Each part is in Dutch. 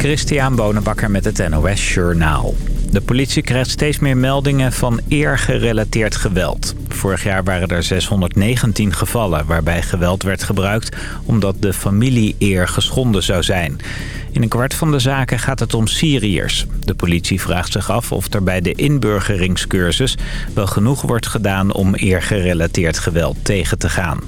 Christian Bonenbakker met het NOS Journaal. De politie krijgt steeds meer meldingen van eergerelateerd geweld. Vorig jaar waren er 619 gevallen waarbij geweld werd gebruikt... omdat de familie-eer geschonden zou zijn. In een kwart van de zaken gaat het om Syriërs. De politie vraagt zich af of er bij de inburgeringscursus... wel genoeg wordt gedaan om eergerelateerd geweld tegen te gaan.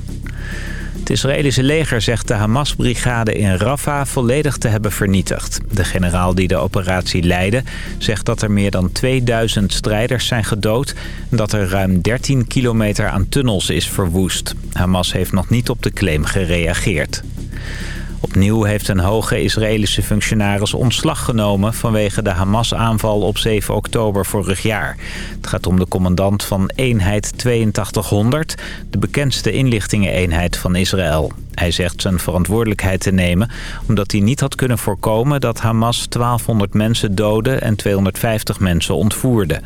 Het Israëlische leger zegt de Hamas-brigade in Rafah volledig te hebben vernietigd. De generaal die de operatie leidde zegt dat er meer dan 2000 strijders zijn gedood... en dat er ruim 13 kilometer aan tunnels is verwoest. Hamas heeft nog niet op de claim gereageerd. Opnieuw heeft een hoge Israëlische functionaris ontslag genomen... vanwege de Hamas-aanval op 7 oktober vorig jaar. Het gaat om de commandant van eenheid 8200... de bekendste inlichtingeneenheid van Israël. Hij zegt zijn verantwoordelijkheid te nemen... omdat hij niet had kunnen voorkomen dat Hamas 1200 mensen doodde... en 250 mensen ontvoerde.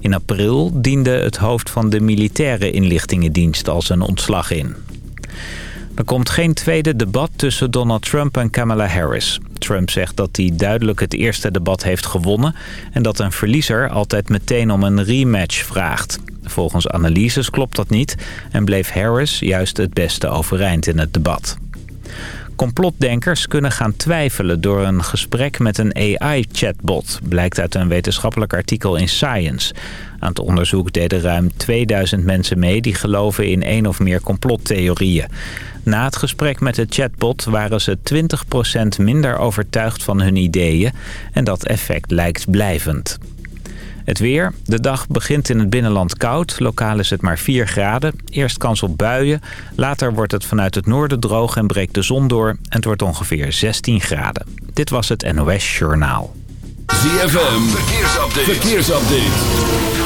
In april diende het hoofd van de militaire inlichtingendienst als een ontslag in. Er komt geen tweede debat tussen Donald Trump en Kamala Harris. Trump zegt dat hij duidelijk het eerste debat heeft gewonnen... en dat een verliezer altijd meteen om een rematch vraagt. Volgens analyses klopt dat niet... en bleef Harris juist het beste overeind in het debat. Complotdenkers kunnen gaan twijfelen door een gesprek met een AI-chatbot... blijkt uit een wetenschappelijk artikel in Science. Aan het onderzoek deden ruim 2000 mensen mee... die geloven in één of meer complottheorieën. Na het gesprek met de chatbot waren ze 20% minder overtuigd van hun ideeën... en dat effect lijkt blijvend. Het weer. De dag begint in het binnenland koud. Lokaal is het maar 4 graden. Eerst kans op buien. Later wordt het vanuit het noorden droog en breekt de zon door. En het wordt ongeveer 16 graden. Dit was het NOS Journaal. ZFM. Verkeersupdate. Verkeersupdate.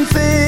and things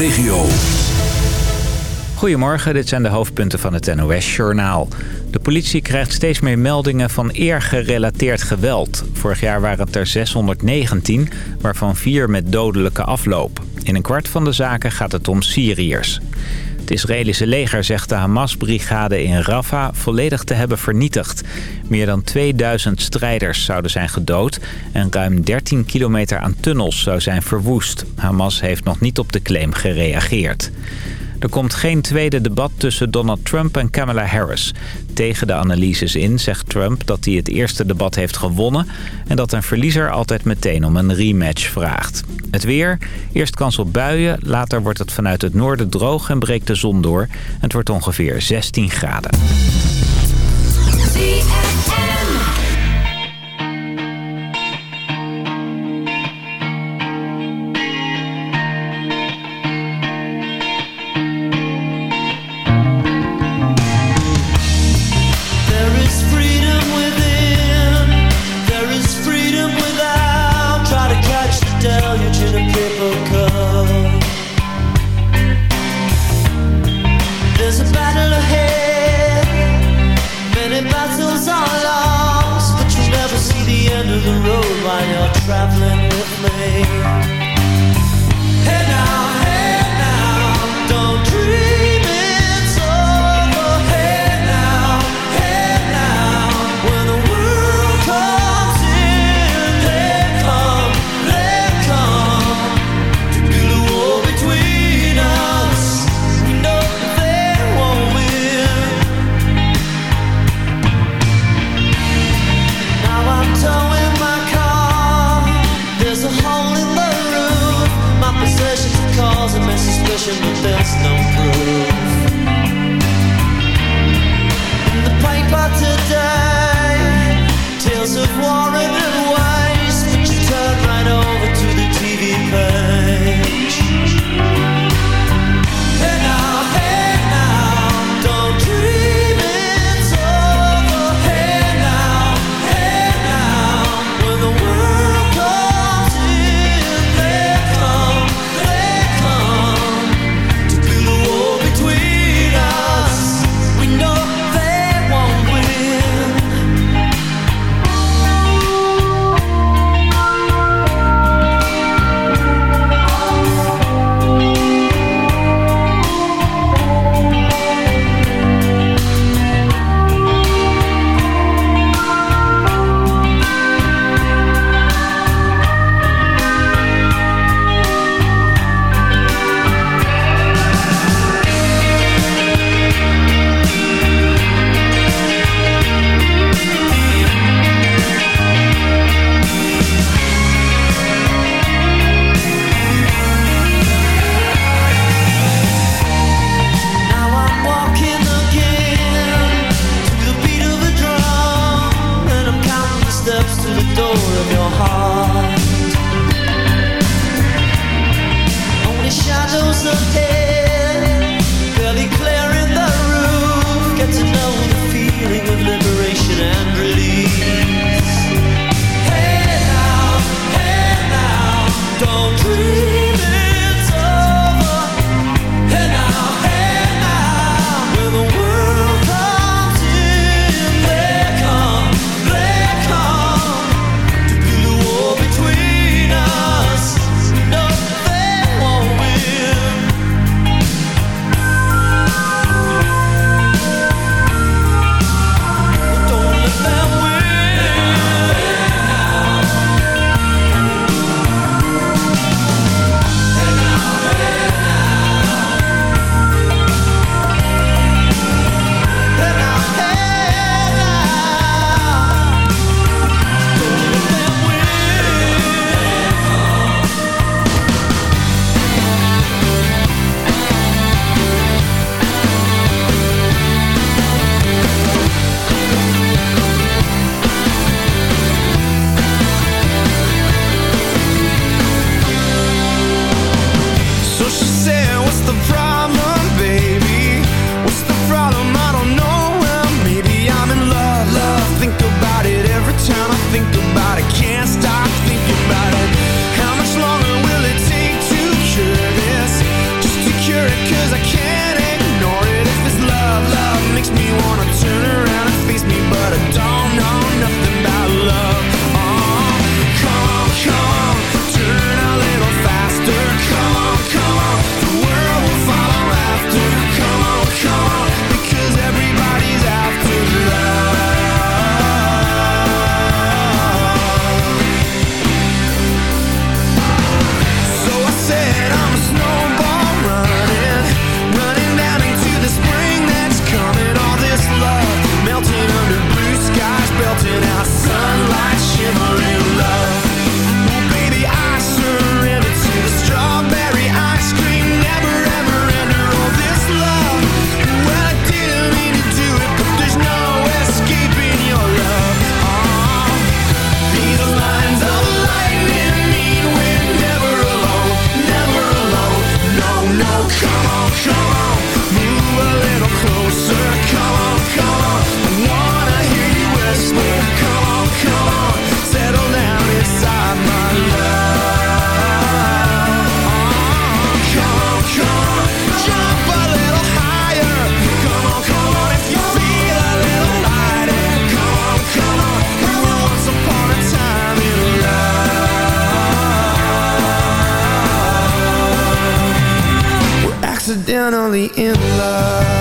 regio. Goedemorgen, dit zijn de hoofdpunten van het NOS-journaal. De politie krijgt steeds meer meldingen van eer-gerelateerd geweld. Vorig jaar waren het er 619, waarvan vier met dodelijke afloop. In een kwart van de zaken gaat het om Syriërs. Het Israëlische leger zegt de Hamas-brigade in Rafah volledig te hebben vernietigd. Meer dan 2000 strijders zouden zijn gedood en ruim 13 kilometer aan tunnels zou zijn verwoest. Hamas heeft nog niet op de claim gereageerd. Er komt geen tweede debat tussen Donald Trump en Kamala Harris. Tegen de analyses in zegt Trump dat hij het eerste debat heeft gewonnen... en dat een verliezer altijd meteen om een rematch vraagt. Het weer, eerst kans op buien, later wordt het vanuit het noorden droog en breekt de zon door. Het wordt ongeveer 16 graden. Accidentally in love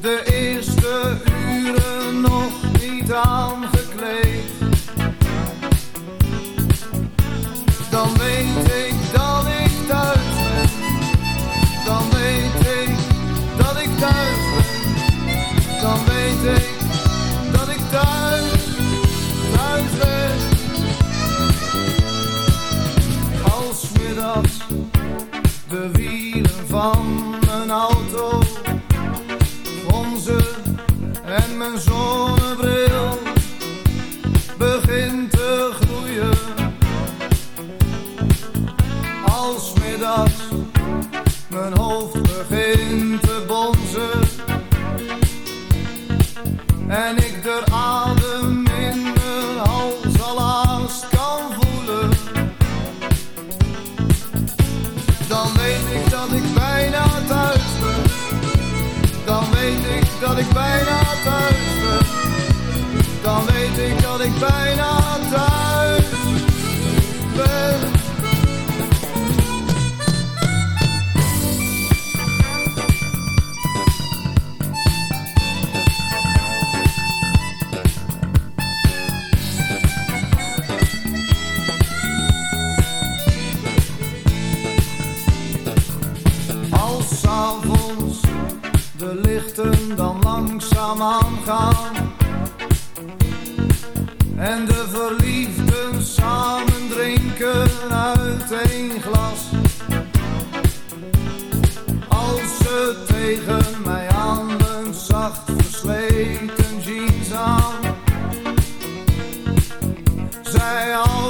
de eerste uren nog niet aan.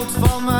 Dirty.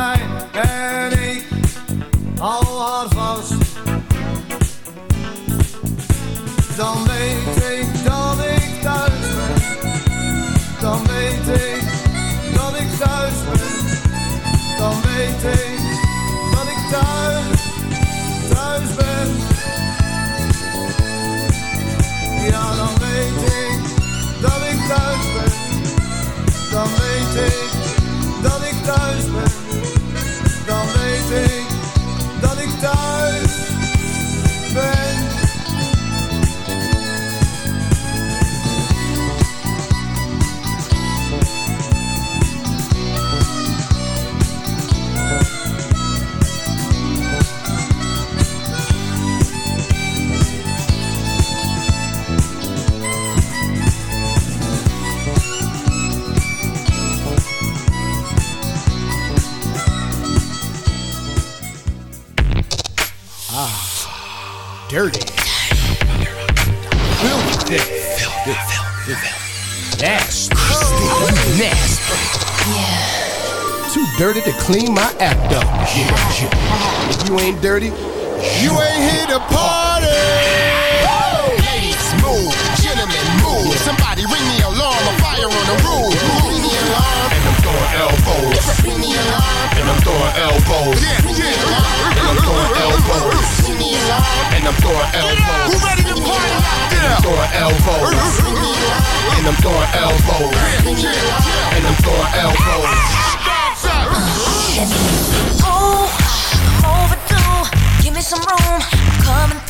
dirty to clean my act up. Yeah, yeah. If you ain't dirty, you ain't here to party. Ladies, move. Gentlemen, move. Somebody ring the alarm. A fire on the roof. Ring the alarm. And I'm throwing elbows. Ring the alarm. And I'm throwing elbows. Yeah, alarm, And I'm throwing elbows. Ring the alarm. And I'm throwing elbows. Who ready to party elbows. Ring the alarm. And I'm throwing elbows. And I'm throwing elbows. Ooh, overdue. Give me some room. Coming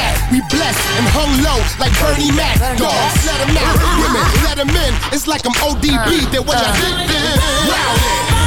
that? We blessed and hung low like Bernie Mac. Dogs, let 'em out. Women, let 'em in. It's like I'm ODB. Uh-huh. Then when I hit them, rowdy.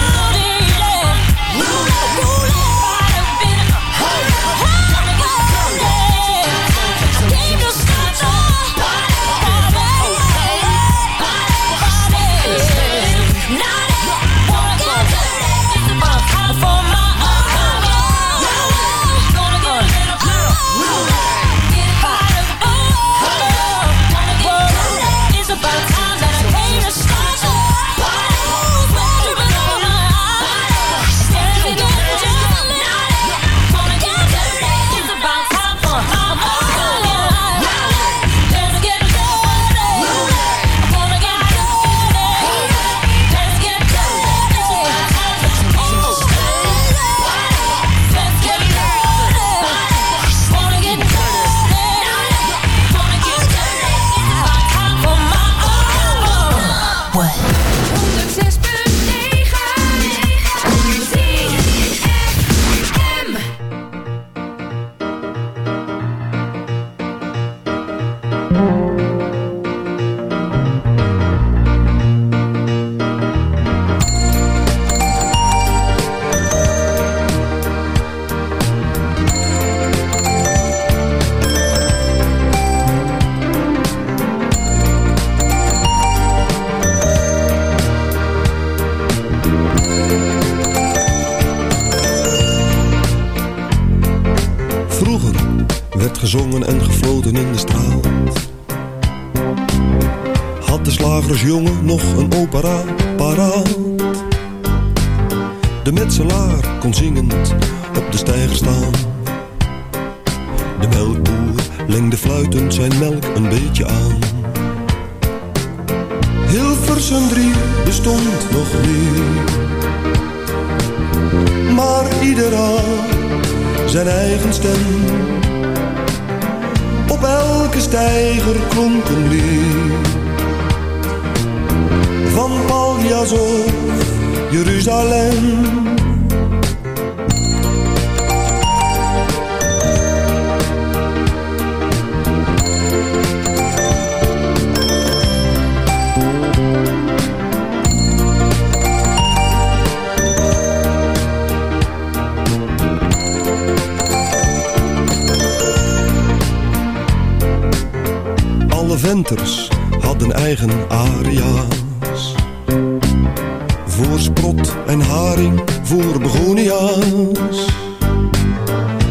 Haring, voor begonia's.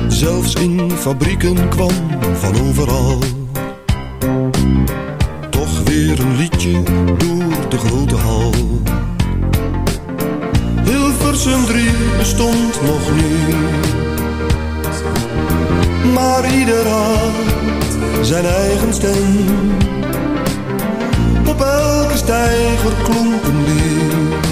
Zelfs in fabrieken kwam van overal. Toch weer een liedje door de grote hal. Hilversum 3 bestond nog niet. Maar ieder had zijn eigen stem op elke stijger klonk een lied.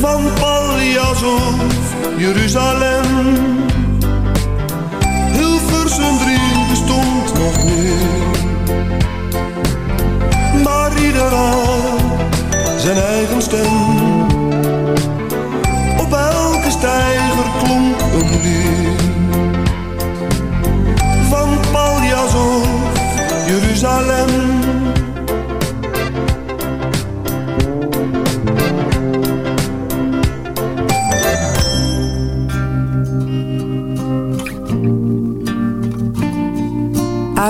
Van Paljas of Jeruzalem. Hilversum 3 bestond nog niet. Maar ieder had zijn eigen stem.